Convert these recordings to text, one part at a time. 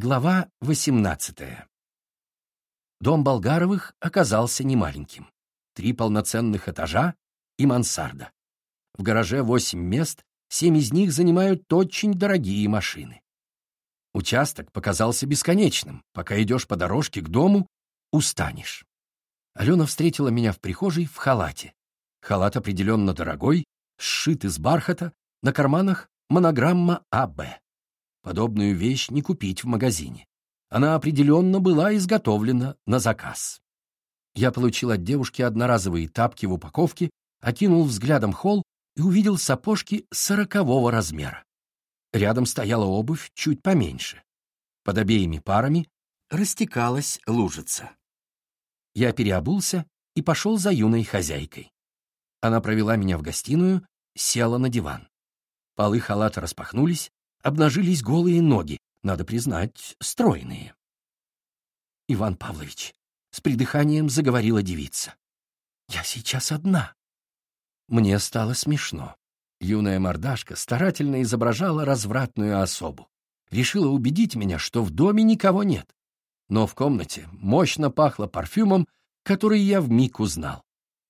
Глава 18. Дом Болгаровых оказался немаленьким. Три полноценных этажа и мансарда. В гараже восемь мест, семь из них занимают очень дорогие машины. Участок показался бесконечным. Пока идешь по дорожке к дому, устанешь. Алена встретила меня в прихожей в халате. Халат определенно дорогой, сшит из бархата, на карманах монограмма АБ. Подобную вещь не купить в магазине. Она определенно была изготовлена на заказ. Я получил от девушки одноразовые тапки в упаковке, окинул взглядом холл и увидел сапожки сорокового размера. Рядом стояла обувь чуть поменьше. Под обеими парами растекалась лужица. Я переобулся и пошел за юной хозяйкой. Она провела меня в гостиную, села на диван. Полы халата распахнулись, обнажились голые ноги, надо признать, стройные. Иван Павлович, с придыханием заговорила девица. «Я сейчас одна». Мне стало смешно. Юная мордашка старательно изображала развратную особу. Решила убедить меня, что в доме никого нет. Но в комнате мощно пахло парфюмом, который я вмиг узнал.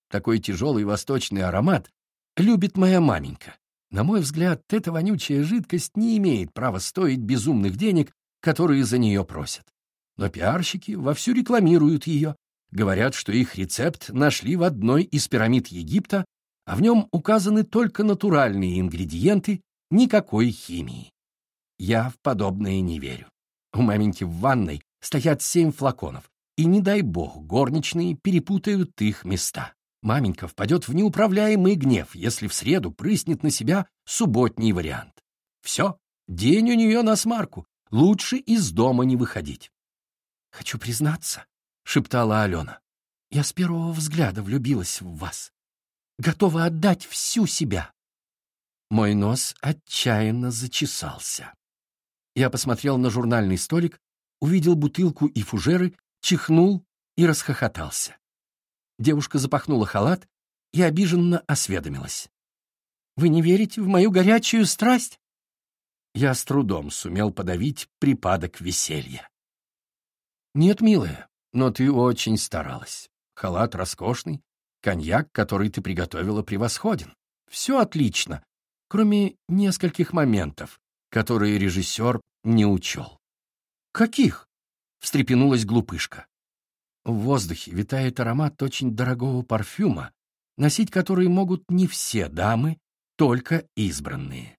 Такой тяжелый восточный аромат любит моя маменька. На мой взгляд, эта вонючая жидкость не имеет права стоить безумных денег, которые за нее просят. Но пиарщики вовсю рекламируют ее, говорят, что их рецепт нашли в одной из пирамид Египта, а в нем указаны только натуральные ингредиенты, никакой химии. Я в подобное не верю. У маменьки в ванной стоят семь флаконов, и не дай бог горничные перепутают их места. Маменька впадет в неуправляемый гнев, если в среду прыснет на себя субботний вариант. Все, день у нее на смарку, лучше из дома не выходить. «Хочу признаться», — шептала Алена, — «я с первого взгляда влюбилась в вас. Готова отдать всю себя». Мой нос отчаянно зачесался. Я посмотрел на журнальный столик, увидел бутылку и фужеры, чихнул и расхохотался. Девушка запахнула халат и обиженно осведомилась. «Вы не верите в мою горячую страсть?» Я с трудом сумел подавить припадок веселья. «Нет, милая, но ты очень старалась. Халат роскошный, коньяк, который ты приготовила, превосходен. Все отлично, кроме нескольких моментов, которые режиссер не учел». «Каких?» — встрепенулась глупышка. В воздухе витает аромат очень дорогого парфюма, носить который могут не все дамы, только избранные.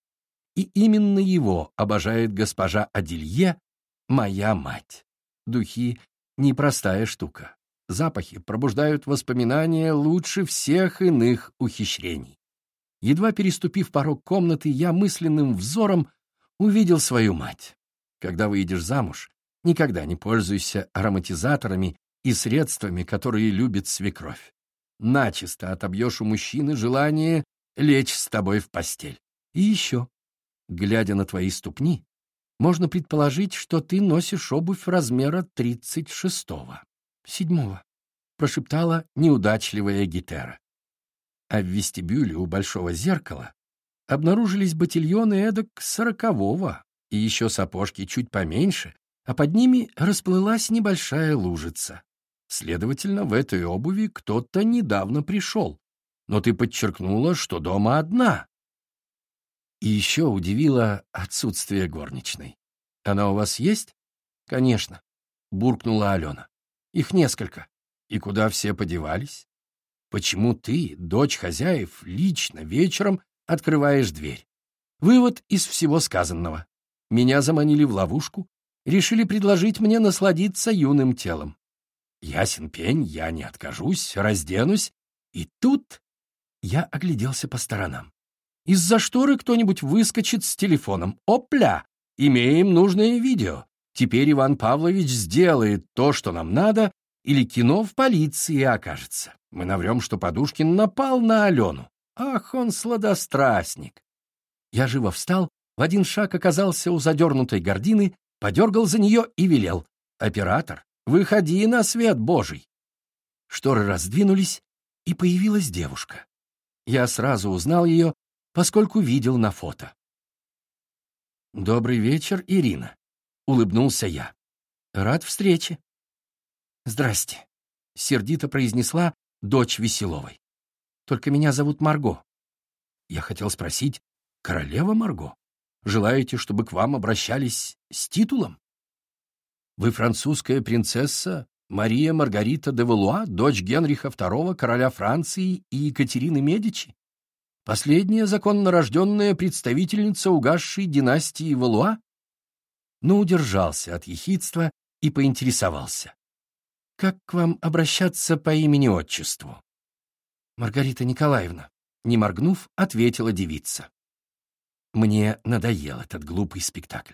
И именно его обожает госпожа Аделье, моя мать. Духи — непростая штука. Запахи пробуждают воспоминания лучше всех иных ухищрений. Едва переступив порог комнаты, я мысленным взором увидел свою мать. Когда выйдешь замуж, никогда не пользуйся ароматизаторами и средствами, которые любит свекровь. Начисто отобьешь у мужчины желание лечь с тобой в постель. И еще, глядя на твои ступни, можно предположить, что ты носишь обувь размера тридцать шестого, седьмого, прошептала неудачливая гитара. А в вестибюле у большого зеркала обнаружились ботильоны эдак сорокового и еще сапожки чуть поменьше, а под ними расплылась небольшая лужица. Следовательно, в этой обуви кто-то недавно пришел. Но ты подчеркнула, что дома одна. И еще удивило отсутствие горничной. Она у вас есть? Конечно, буркнула Алена. Их несколько. И куда все подевались? Почему ты, дочь хозяев, лично вечером открываешь дверь? Вывод из всего сказанного. Меня заманили в ловушку, решили предложить мне насладиться юным телом. Ясен пень, я не откажусь, разденусь. И тут я огляделся по сторонам. Из-за шторы кто-нибудь выскочит с телефоном. Опля! Имеем нужное видео. Теперь Иван Павлович сделает то, что нам надо, или кино в полиции окажется. Мы наврем, что Подушкин напал на Алену. Ах, он сладострастник. Я живо встал, в один шаг оказался у задернутой гордины, подергал за нее и велел. Оператор, Выходи на свет Божий!» Шторы раздвинулись, и появилась девушка. Я сразу узнал ее, поскольку видел на фото. «Добрый вечер, Ирина», — улыбнулся я. Рад встрече. Здрасте, сердито произнесла дочь Веселовой. Только меня зовут Марго. Я хотел спросить, королева Марго, желаете, чтобы к вам обращались с титулом? Вы французская принцесса Мария Маргарита де Валуа, дочь Генриха II, короля Франции и Екатерины Медичи? Последняя законно рожденная представительница угасшей династии Валуа? Но удержался от ехидства и поинтересовался. «Как к вам обращаться по имени-отчеству?» «Маргарита Николаевна», не моргнув, ответила девица. Мне надоел этот глупый спектакль.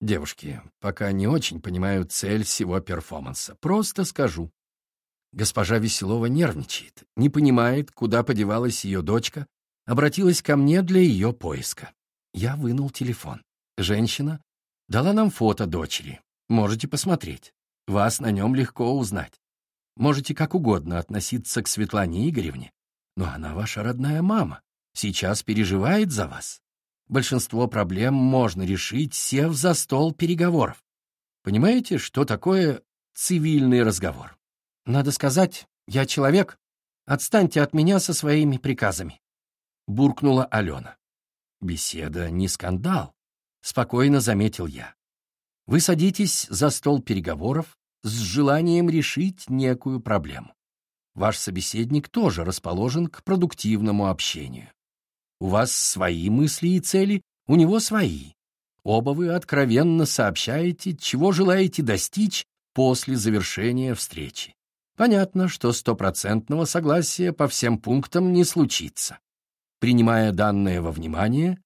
Девушки, пока не очень понимаю цель всего перформанса. Просто скажу. Госпожа Веселова нервничает, не понимает, куда подевалась ее дочка, обратилась ко мне для ее поиска. Я вынул телефон. Женщина дала нам фото дочери. Можете посмотреть. Вас на нем легко узнать. Можете как угодно относиться к Светлане Игоревне, но она ваша родная мама, сейчас переживает за вас большинство проблем можно решить, сев за стол переговоров. Понимаете, что такое цивильный разговор? Надо сказать, я человек. Отстаньте от меня со своими приказами. Буркнула Алена. Беседа не скандал, спокойно заметил я. Вы садитесь за стол переговоров с желанием решить некую проблему. Ваш собеседник тоже расположен к продуктивному общению. У вас свои мысли и цели, у него свои. Оба вы откровенно сообщаете, чего желаете достичь после завершения встречи. Понятно, что стопроцентного согласия по всем пунктам не случится. Принимая данное во внимание,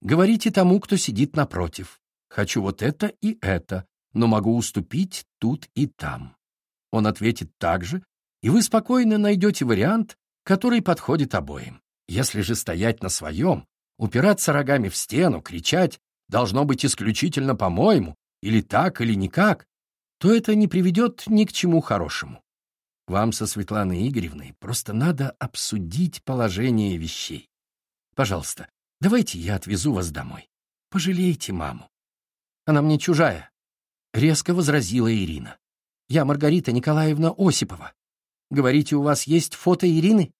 говорите тому, кто сидит напротив. Хочу вот это и это, но могу уступить тут и там. Он ответит так же, и вы спокойно найдете вариант, который подходит обоим. Если же стоять на своем, упираться рогами в стену, кричать «должно быть исключительно по-моему» или «так» или «никак», то это не приведет ни к чему хорошему. Вам со Светланой Игоревной просто надо обсудить положение вещей. Пожалуйста, давайте я отвезу вас домой. Пожалейте маму. Она мне чужая, — резко возразила Ирина. Я Маргарита Николаевна Осипова. Говорите, у вас есть фото Ирины?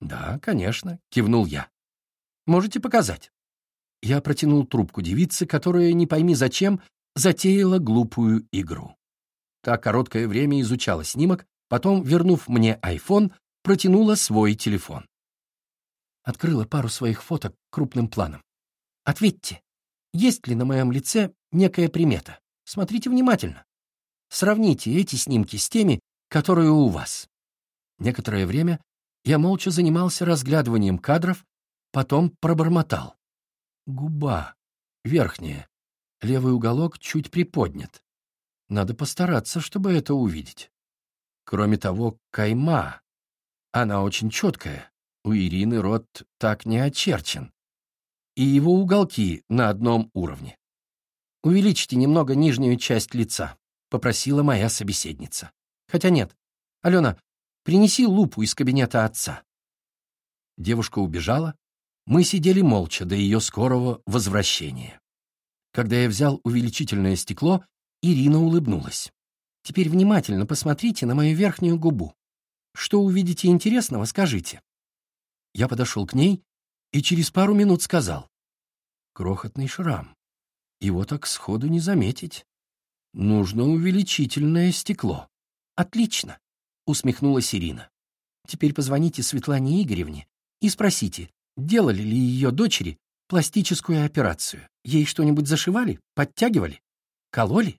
«Да, конечно», — кивнул я. «Можете показать?» Я протянул трубку девицы, которая, не пойми зачем, затеяла глупую игру. Та короткое время изучала снимок, потом, вернув мне айфон, протянула свой телефон. Открыла пару своих фоток крупным планом. «Ответьте, есть ли на моем лице некая примета? Смотрите внимательно. Сравните эти снимки с теми, которые у вас». Некоторое время я молча занимался разглядыванием кадров, потом пробормотал. Губа. Верхняя. Левый уголок чуть приподнят. Надо постараться, чтобы это увидеть. Кроме того, кайма. Она очень четкая. У Ирины рот так не очерчен. И его уголки на одном уровне. «Увеличьте немного нижнюю часть лица», — попросила моя собеседница. «Хотя нет. Алена, Принеси лупу из кабинета отца». Девушка убежала. Мы сидели молча до ее скорого возвращения. Когда я взял увеличительное стекло, Ирина улыбнулась. «Теперь внимательно посмотрите на мою верхнюю губу. Что увидите интересного, скажите». Я подошел к ней и через пару минут сказал. «Крохотный шрам. Его так сходу не заметить. Нужно увеличительное стекло. Отлично усмехнулась Ирина. Теперь позвоните Светлане Игоревне и спросите, делали ли ее дочери пластическую операцию. Ей что-нибудь зашивали, подтягивали, кололи?